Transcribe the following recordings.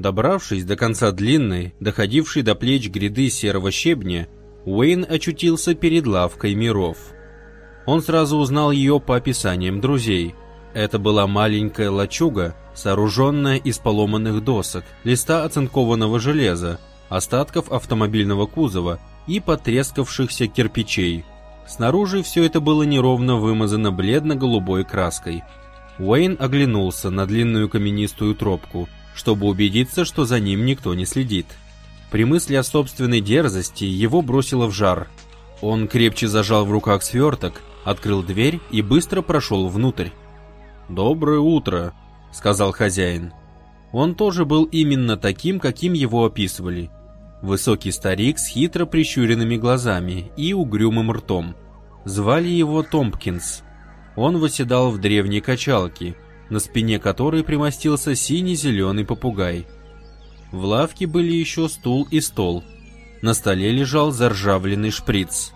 Добравшись до конца длинной, доходившей до плеч гряды серого щебня, Уэйн очутился перед лавкой миров. Он сразу узнал ее по описаниям друзей. Это была маленькая лачуга, сооруженная из поломанных досок, листа оцинкованного железа, остатков автомобильного кузова и потрескавшихся кирпичей. Снаружи все это было неровно вымазано бледно-голубой краской. Уэйн оглянулся на длинную каменистую тропку, чтобы убедиться, что за ним никто не следит. При мысли о собственной дерзости его бросило в жар. Он крепче зажал в руках сверток, открыл дверь и быстро прошел внутрь. «Доброе утро», — сказал хозяин. Он тоже был именно таким, каким его описывали. Высокий старик с хитро прищуренными глазами и угрюмым ртом. Звали его Томпкинс. Он восседал в древней качалке, на спине которой примостился синий-зеленый попугай. В лавке были еще стул и стол. На столе лежал заржавленный шприц.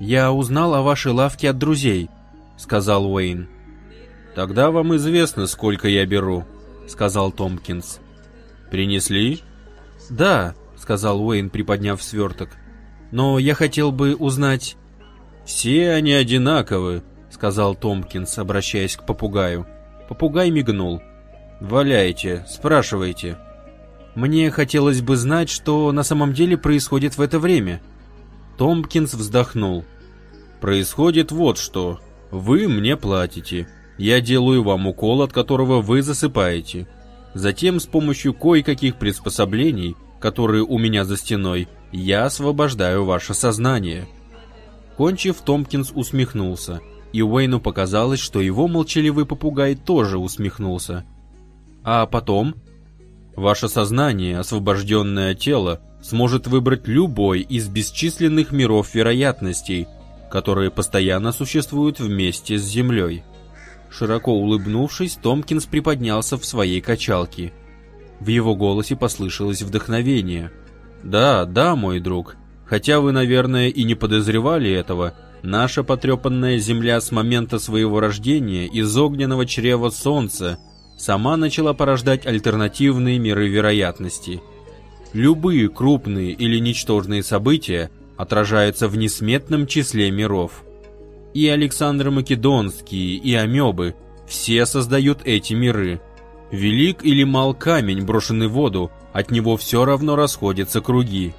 «Я узнал о вашей лавке от друзей», — сказал Уэйн. «Тогда вам известно, сколько я беру», — сказал Томпкинс. «Принесли?» «Да», — сказал Уэйн, приподняв сверток. «Но я хотел бы узнать...» «Все они одинаковы», — сказал Томпкинс, обращаясь к попугаю. Попугай мигнул. «Валяйте, спрашивайте». «Мне хотелось бы знать, что на самом деле происходит в это время». Томпкинс вздохнул. «Происходит вот что. Вы мне платите. Я делаю вам укол, от которого вы засыпаете. Затем с помощью кое-каких приспособлений, которые у меня за стеной, я освобождаю ваше сознание». Кончив, Томпкинс усмехнулся и Уэйну показалось, что его молчаливый попугай тоже усмехнулся. А потом? Ваше сознание, освобожденное тело, сможет выбрать любой из бесчисленных миров вероятностей, которые постоянно существуют вместе с Землей. Широко улыбнувшись, Томпкинс приподнялся в своей качалке. В его голосе послышалось вдохновение. «Да, да, мой друг, хотя вы, наверное, и не подозревали этого, Наша потрепанная Земля с момента своего рождения из огненного чрева Солнца сама начала порождать альтернативные миры вероятности. Любые крупные или ничтожные события отражаются в несметном числе миров. И Александр Македонский, и Амебы – все создают эти миры. Велик или мал камень, брошенный в воду, от него все равно расходятся круги.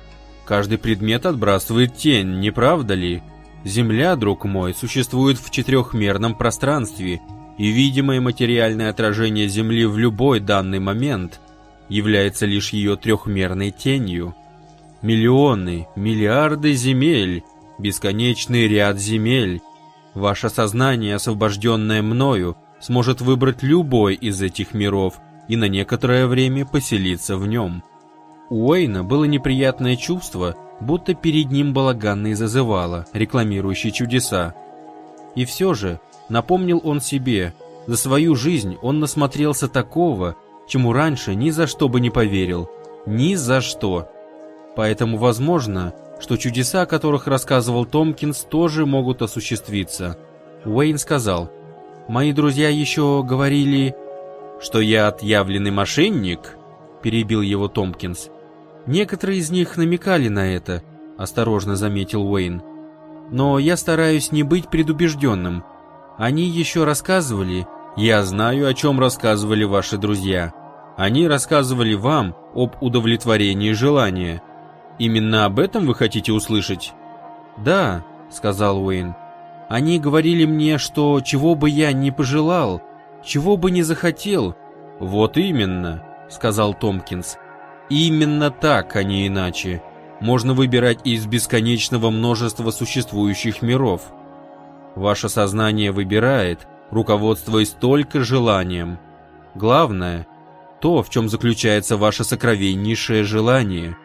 Каждый предмет отбрасывает тень, не правда ли? Земля, друг мой, существует в четырехмерном пространстве, и видимое материальное отражение Земли в любой данный момент является лишь ее трехмерной тенью. Миллионы, миллиарды земель, бесконечный ряд земель. Ваше сознание, освобожденное мною, сможет выбрать любой из этих миров и на некоторое время поселиться в нем. У Уэйна было неприятное чувство – будто перед ним балаганный зазывало, рекламирующий чудеса. И все же, напомнил он себе, за свою жизнь он насмотрелся такого, чему раньше ни за что бы не поверил. Ни за что. Поэтому возможно, что чудеса, о которых рассказывал Томпкинс, тоже могут осуществиться. Уэйн сказал, «Мои друзья еще говорили, что я отъявленный мошенник?» перебил его Томпкинс. Некоторые из них намекали на это, осторожно заметил Уэйн. Но я стараюсь не быть предубежденным. Они еще рассказывали... Я знаю, о чем рассказывали ваши друзья. Они рассказывали вам об удовлетворении желания. Именно об этом вы хотите услышать? Да, сказал Уэйн. Они говорили мне, что чего бы я ни пожелал, чего бы ни захотел. Вот именно, сказал Томпкинс. Именно так, а не иначе. Можно выбирать из бесконечного множества существующих миров. Ваше сознание выбирает, руководствуясь только желанием. Главное – то, в чем заключается ваше сокровеннейшее желание.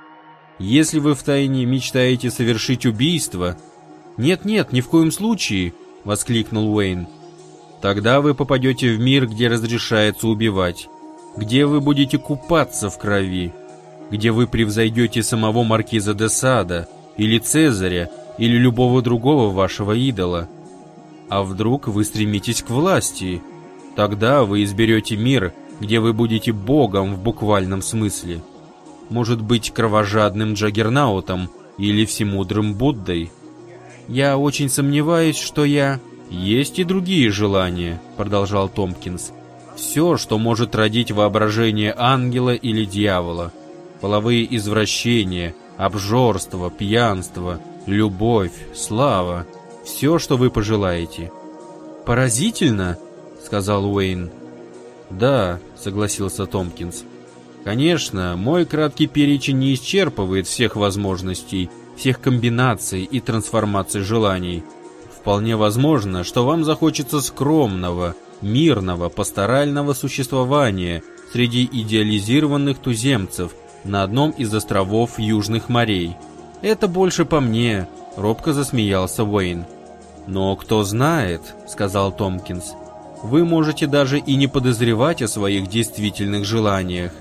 Если вы втайне мечтаете совершить убийство... «Нет-нет, ни в коем случае!» – воскликнул Уэйн. «Тогда вы попадете в мир, где разрешается убивать, где вы будете купаться в крови, где вы превзойдете самого маркиза де Сада, или Цезаря, или любого другого вашего идола. А вдруг вы стремитесь к власти? Тогда вы изберете мир, где вы будете богом в буквальном смысле. Может быть, кровожадным Джаггернаутом или всемудрым Буддой. Я очень сомневаюсь, что я... Есть и другие желания, продолжал Томпкинс. Все, что может родить воображение ангела или дьявола. Половые извращения, обжорство, пьянство, любовь, слава. Все, что вы пожелаете. «Поразительно», — сказал Уэйн. «Да», — согласился Томпкинс. «Конечно, мой краткий перечень не исчерпывает всех возможностей, всех комбинаций и трансформаций желаний. Вполне возможно, что вам захочется скромного, мирного, пасторального существования среди идеализированных туземцев на одном из островов Южных морей. Это больше по мне», — робко засмеялся Уэйн. «Но кто знает», — сказал Томпкинс, — «вы можете даже и не подозревать о своих действительных желаниях.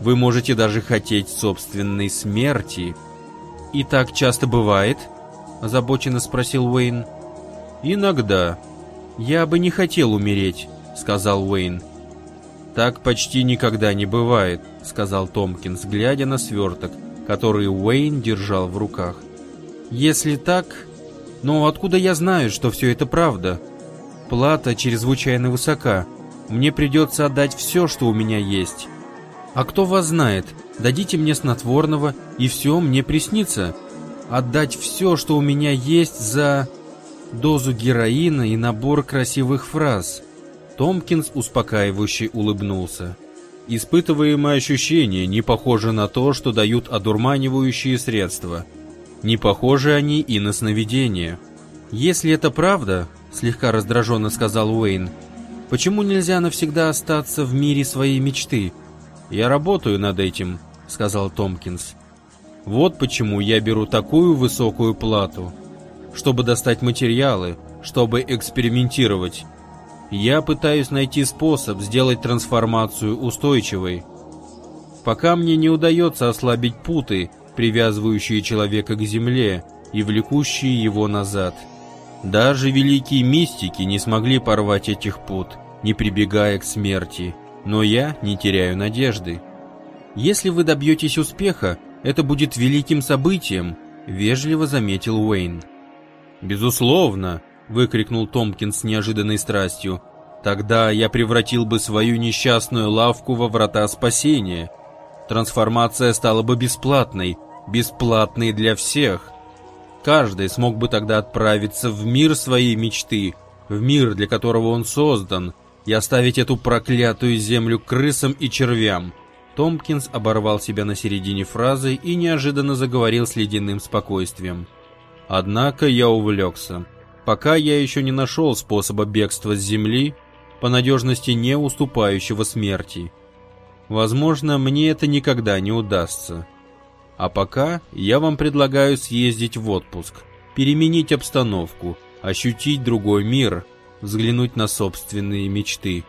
Вы можете даже хотеть собственной смерти». «И так часто бывает?» — озабоченно спросил Уэйн. «Иногда. Я бы не хотел умереть», — сказал Уэйн. «Так почти никогда не бывает», — сказал Томпкинс, глядя на сверток, который Уэйн держал в руках. «Если так, но откуда я знаю, что все это правда? Плата чрезвычайно высока. Мне придется отдать все, что у меня есть. А кто вас знает? Дадите мне снотворного, и все мне приснится. Отдать все, что у меня есть за дозу героина и набор красивых фраз. Томпкинс успокаивающе улыбнулся. Испытываемое ощущение не похоже на то, что дают одурманивающие средства – не похожи они и на сновидения. «Если это правда», — слегка раздраженно сказал Уэйн, «почему нельзя навсегда остаться в мире своей мечты?» «Я работаю над этим», — сказал Томпкинс. «Вот почему я беру такую высокую плату. Чтобы достать материалы, чтобы экспериментировать. Я пытаюсь найти способ сделать трансформацию устойчивой. Пока мне не удается ослабить путы, привязывающие человека к земле и влекущие его назад. Даже великие мистики не смогли порвать этих пут, не прибегая к смерти, но я не теряю надежды. Если вы добьетесь успеха, это будет великим событием, вежливо заметил Уэйн. Безусловно, выкрикнул Томпкин с неожиданной страстью. Тогда я превратил бы свою несчастную лавку во врата спасения. Трансформация стала бы бесплатной, бесплатной для всех. Каждый смог бы тогда отправиться в мир своей мечты, в мир, для которого он создан, и оставить эту проклятую землю крысам и червям. Томпкинс оборвал себя на середине фразы и неожиданно заговорил с ледяным спокойствием. Однако я увлекся. Пока я еще не нашел способа бегства с земли, по надежности не уступающего смерти. Возможно, мне это никогда не удастся. А пока я вам предлагаю съездить в отпуск, переменить обстановку, ощутить другой мир, взглянуть на собственные мечты.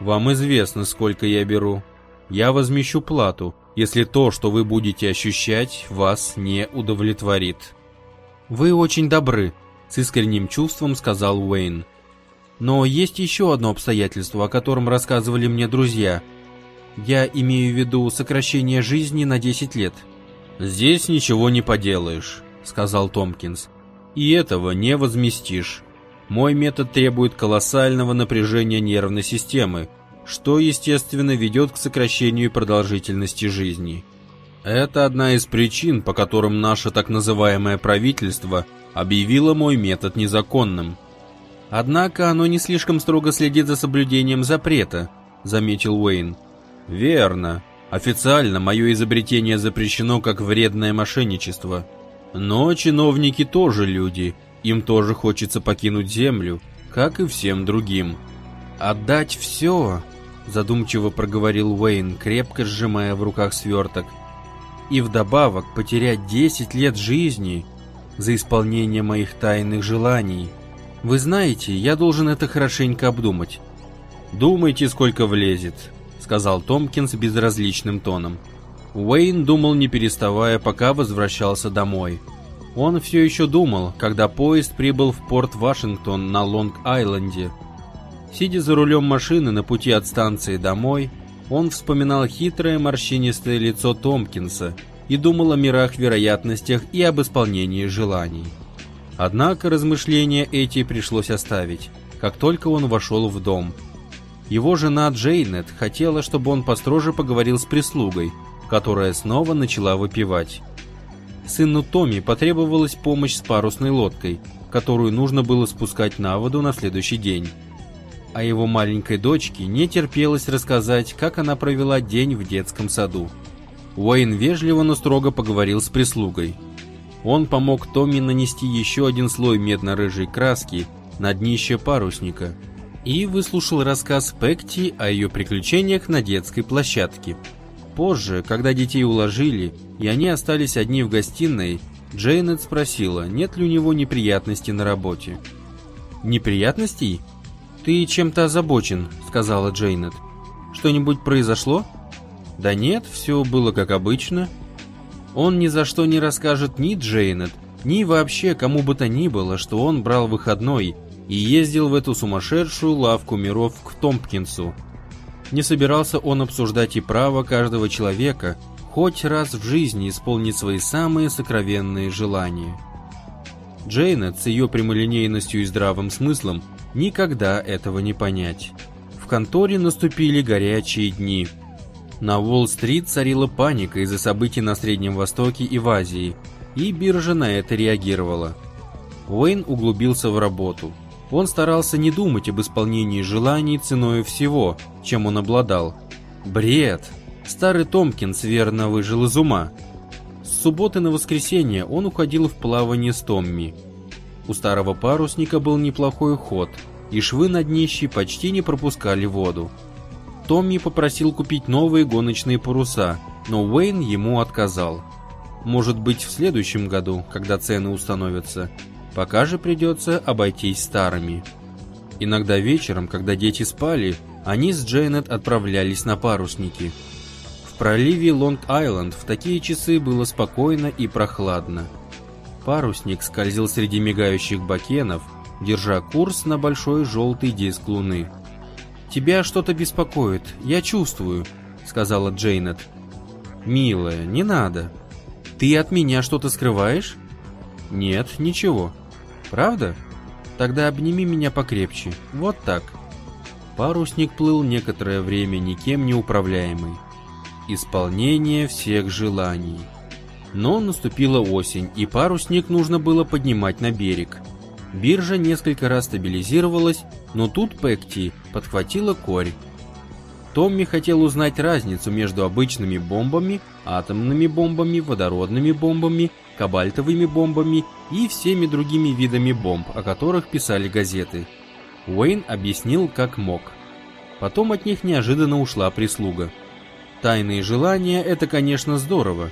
Вам известно, сколько я беру. Я возмещу плату, если то, что вы будете ощущать, вас не удовлетворит. Вы очень добры, с искренним чувством сказал Уэйн. Но есть еще одно обстоятельство, о котором рассказывали мне друзья. Я имею в виду сокращение жизни на 10 лет. «Здесь ничего не поделаешь», — сказал Томпкинс. «И этого не возместишь. Мой метод требует колоссального напряжения нервной системы, что, естественно, ведет к сокращению продолжительности жизни. Это одна из причин, по которым наше так называемое правительство объявило мой метод незаконным. Однако оно не слишком строго следит за соблюдением запрета, заметил Уэйн. Верно, Официально мое изобретение запрещено как вредное мошенничество. Но чиновники тоже люди, им тоже хочется покинуть землю, как и всем другим. «Отдать все», — задумчиво проговорил Уэйн, крепко сжимая в руках сверток. «И вдобавок потерять 10 лет жизни за исполнение моих тайных желаний. Вы знаете, я должен это хорошенько обдумать». «Думайте, сколько влезет», сказал Томпкинс безразличным тоном. Уэйн думал не переставая, пока возвращался домой. Он все еще думал, когда поезд прибыл в порт Вашингтон на Лонг-Айленде. Сидя за рулем машины на пути от станции домой, он вспоминал хитрое морщинистое лицо Томпкинса и думал о мирах вероятностях и об исполнении желаний. Однако размышления эти пришлось оставить, как только он вошел в дом. Его жена Джейнет хотела, чтобы он построже поговорил с прислугой, которая снова начала выпивать. Сыну Томми потребовалась помощь с парусной лодкой, которую нужно было спускать на воду на следующий день. А его маленькой дочке не терпелось рассказать, как она провела день в детском саду. Уэйн вежливо, но строго поговорил с прислугой. Он помог Томми нанести еще один слой медно-рыжей краски на днище парусника и выслушал рассказ Пекти о ее приключениях на детской площадке. Позже, когда детей уложили, и они остались одни в гостиной, Джейнет спросила, нет ли у него неприятностей на работе. «Неприятностей? Ты чем-то озабочен», — сказала Джейнет. «Что-нибудь произошло?» «Да нет, все было как обычно». Он ни за что не расскажет ни Джейнет, ни вообще кому бы то ни было, что он брал выходной и ездил в эту сумасшедшую лавку миров к Томпкинсу, не собирался он обсуждать и право каждого человека хоть раз в жизни исполнить свои самые сокровенные желания. Джейнет с ее прямолинейностью и здравым смыслом никогда этого не понять. В конторе наступили горячие дни. На Уолл-стрит царила паника из-за событий на Среднем Востоке и в Азии, и биржа на это реагировала. Уэйн углубился в работу – он старался не думать об исполнении желаний ценой всего, чем он обладал. Бред! Старый Томкинс верно выжил из ума. С субботы на воскресенье он уходил в плавание с Томми. У старого парусника был неплохой ход, и швы на днище почти не пропускали воду. Томми попросил купить новые гоночные паруса, но Уэйн ему отказал. Может быть, в следующем году, когда цены установятся, Пока же придется обойтись старыми. Иногда вечером, когда дети спали, они с Джейнет отправлялись на парусники. В проливе Лонг-Айленд в такие часы было спокойно и прохладно. Парусник скользил среди мигающих бакенов, держа курс на большой желтый диск луны. «Тебя что-то беспокоит, я чувствую», — сказала Джейнет. «Милая, не надо. Ты от меня что-то скрываешь?» «Нет, ничего. Правда? Тогда обними меня покрепче. Вот так. Парусник плыл некоторое время никем не управляемый. Исполнение всех желаний. Но наступила осень, и парусник нужно было поднимать на берег. Биржа несколько раз стабилизировалась, но тут Пекти подхватила корь. Томми хотел узнать разницу между обычными бомбами, атомными бомбами, водородными бомбами кабальтовыми бомбами и всеми другими видами бомб, о которых писали газеты. Уэйн объяснил, как мог. Потом от них неожиданно ушла прислуга. Тайные желания – это, конечно, здорово.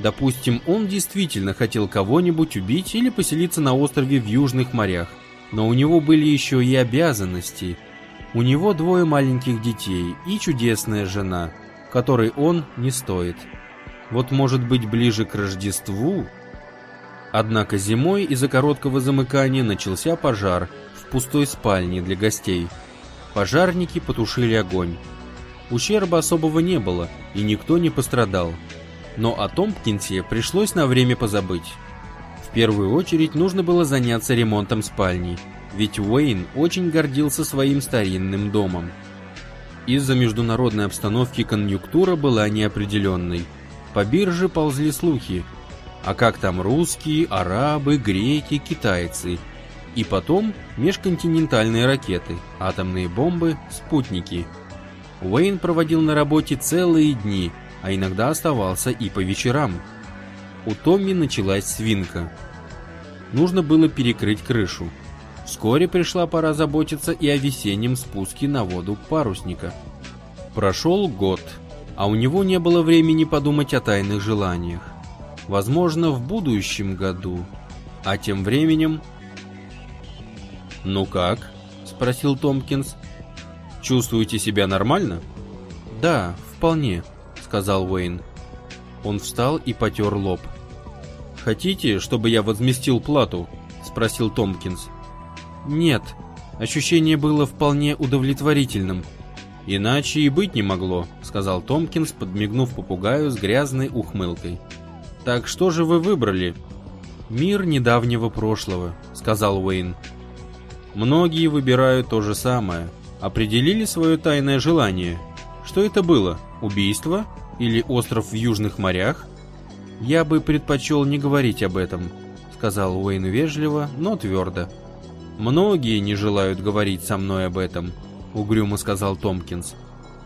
Допустим, он действительно хотел кого-нибудь убить или поселиться на острове в Южных морях. Но у него были еще и обязанности. У него двое маленьких детей и чудесная жена, которой он не стоит. Вот может быть ближе к Рождеству? Однако зимой из-за короткого замыкания начался пожар в пустой спальне для гостей. Пожарники потушили огонь. Ущерба особого не было, и никто не пострадал. Но о Томпкинсе пришлось на время позабыть. В первую очередь нужно было заняться ремонтом спальни, ведь Уэйн очень гордился своим старинным домом. Из-за международной обстановки конъюнктура была неопределенной – по бирже ползли слухи. А как там русские, арабы, греки, китайцы? И потом межконтинентальные ракеты, атомные бомбы, спутники. Уэйн проводил на работе целые дни, а иногда оставался и по вечерам. У Томми началась свинка. Нужно было перекрыть крышу. Вскоре пришла пора заботиться и о весеннем спуске на воду парусника. Прошел год а у него не было времени подумать о тайных желаниях. Возможно, в будущем году. А тем временем... «Ну как?» — спросил Томпкинс. «Чувствуете себя нормально?» «Да, вполне», — сказал Уэйн. Он встал и потер лоб. «Хотите, чтобы я возместил плату?» — спросил Томпкинс. «Нет, Ощущение было вполне удовлетворительным. «Иначе и быть не могло», — сказал Томпкинс, подмигнув попугаю с грязной ухмылкой. «Так что же вы выбрали?» «Мир недавнего прошлого», — сказал Уэйн. «Многие выбирают то же самое. Определили свое тайное желание. Что это было? Убийство? Или остров в Южных морях?» «Я бы предпочел не говорить об этом», — сказал Уэйн вежливо, но твердо. «Многие не желают говорить со мной об этом», — угрюмо сказал Томпкинс.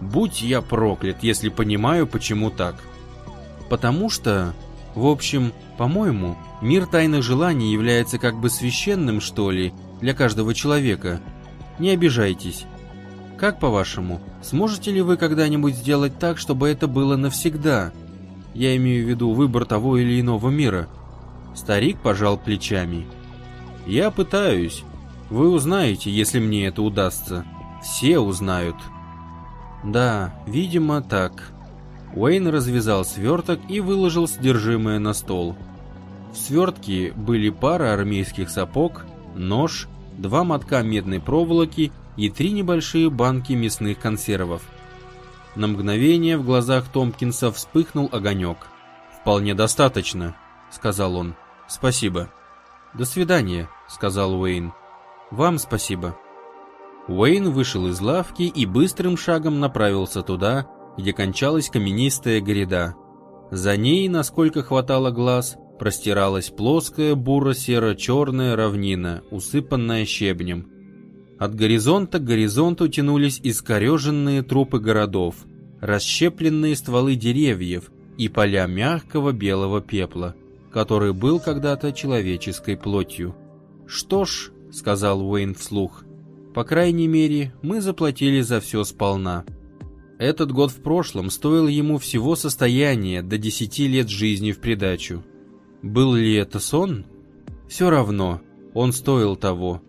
«Будь я проклят, если понимаю, почему так». «Потому что, в общем, по-моему, мир тайных желаний является как бы священным, что ли, для каждого человека. Не обижайтесь. Как по-вашему, сможете ли вы когда-нибудь сделать так, чтобы это было навсегда? Я имею в виду выбор того или иного мира». Старик пожал плечами. «Я пытаюсь, вы узнаете, если мне это удастся. Все узнают. Да, видимо, так. Уэйн развязал сверток и выложил содержимое на стол. В свертке были пара армейских сапог, нож, два мотка медной проволоки и три небольшие банки мясных консервов. На мгновение в глазах Томпкинса вспыхнул огонек. «Вполне достаточно», — сказал он. «Спасибо». «До свидания», — сказал Уэйн. Вам спасибо». Уэйн вышел из лавки и быстрым шагом направился туда, где кончалась каменистая гряда. За ней, насколько хватало глаз, простиралась плоская буро-серо-черная равнина, усыпанная щебнем. От горизонта к горизонту тянулись искореженные трупы городов, расщепленные стволы деревьев и поля мягкого белого пепла, который был когда-то человеческой плотью. Что ж, — сказал Уэйн вслух. «По крайней мере, мы заплатили за все сполна». Этот год в прошлом стоил ему всего состояния до десяти лет жизни в придачу. Был ли это сон? Все равно, он стоил того.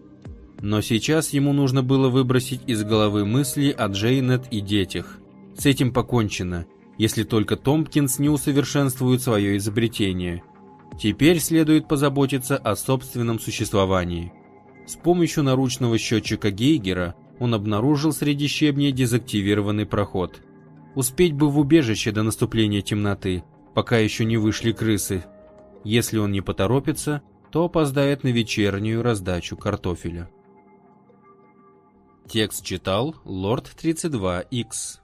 Но сейчас ему нужно было выбросить из головы мысли о Джейнет и детях. С этим покончено, если только Томпкинс не усовершенствует свое изобретение. Теперь следует позаботиться о собственном существовании. С помощью наручного счетчика Гейгера он обнаружил среди щебней дезактивированный проход. Успеть бы в убежище до наступления темноты, пока еще не вышли крысы. Если он не поторопится, то опоздает на вечернюю раздачу картофеля. Текст читал Лорд 32Х.